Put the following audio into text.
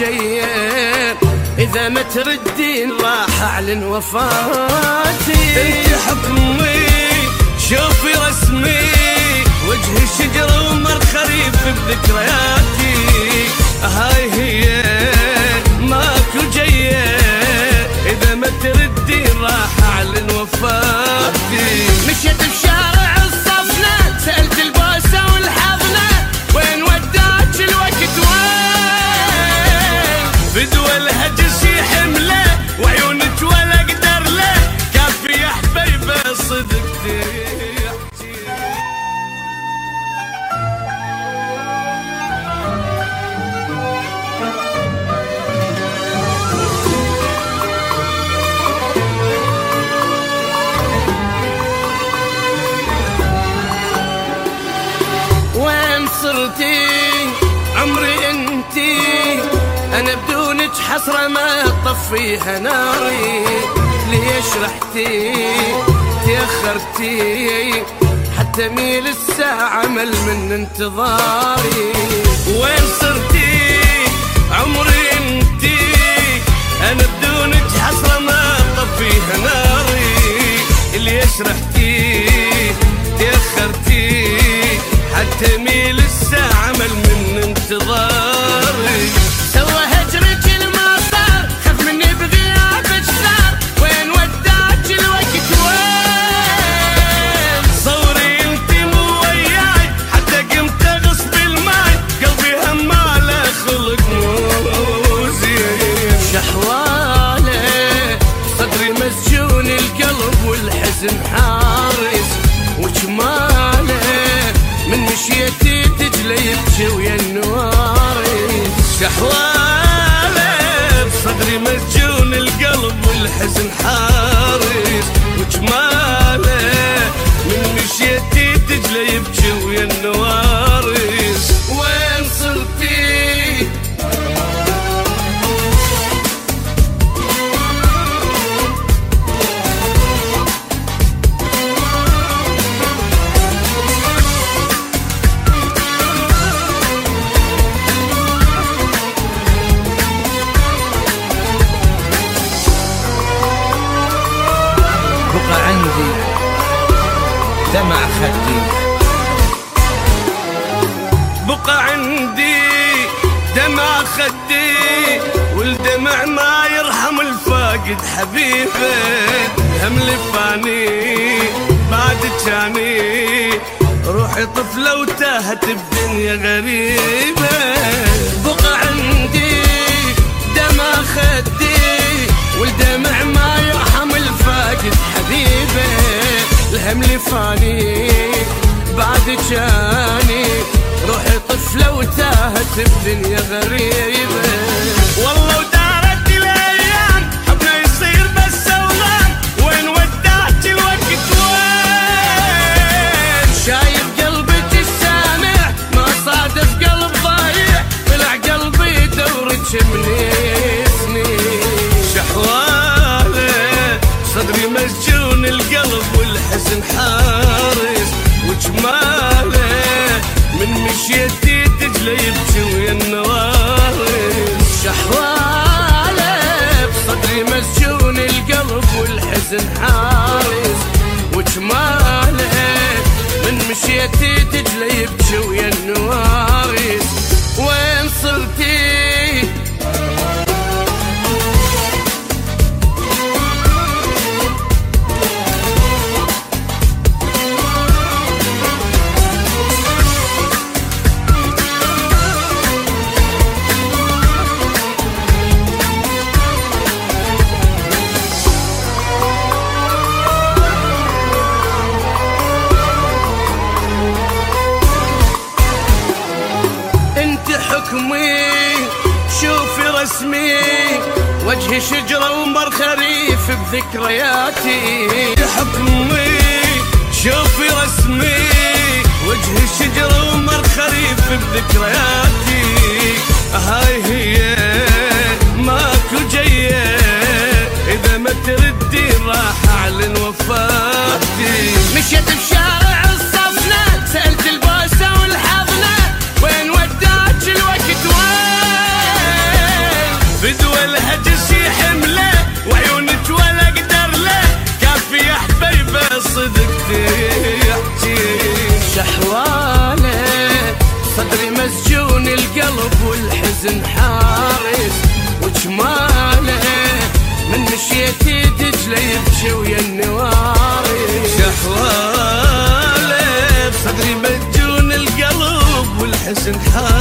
جاية إذا ما تردين راح أعلن وفاتي. أنت حكمي شوفي رسمي. وجهي شجرة ومر خريف بذكرياتي هاي هي بدوى الهجس حمله وعيونك ولا أقدر له كافي يا حبيبة صدقتي وين صرتي؟ عمري انتي. أنا بدونك حسرة ما طفيها ناري. ليش رحتي؟ تأخرتي. حتى ميل الساعة مل من انتظاري. وين صرتي؟ عمري انتي. أنا بدونك حسرة ما طفيها ناري. ليش رحتي؟ تأخرتي. حتى ميل الساعة مل من انتظاري. مسجون القلب والحزن حارس وجماله من مشيتي تجلي يبكي ويا النوارس. شحواله بقى عندي دمع خدي. بقى عندي دمع خدي والدمع ما يرحم الفاقد حبيبه هم لفاني بعد جاني روحي طفلة وتاهت بدنيا غريبة الهم لفاني بعد جاني روحي طفلة وتاهت بدنيا غريبة. والله مشيتي تجلى يبكي ويا النوارس شحوالة بصدري مسجون القلب والحزن حارس. وجمالة من مشيتي تجلى يبكي ويا النوارس وين صرتي؟ حكمي شوفي رسمي وجهي شجرة ومر خريف بذكرياتي حكمي شوفي رسمي وجهي شجرة ومر خريف بذكرياتي. هاي هي ماكو جاية إذا ما تردي راح أعلن وفاتي. مشيت بشارع بدوى الهجس يحمله وعيونك ولا أقدر له. كافي يا حبيبة صدق تحكي. شحوالة صدري مسجون القلب والحزن حارس. وجمالة من مشيتي دجله يبكي ويا النوارس. شحوالة صدري مسجون القلب والحزن حارس.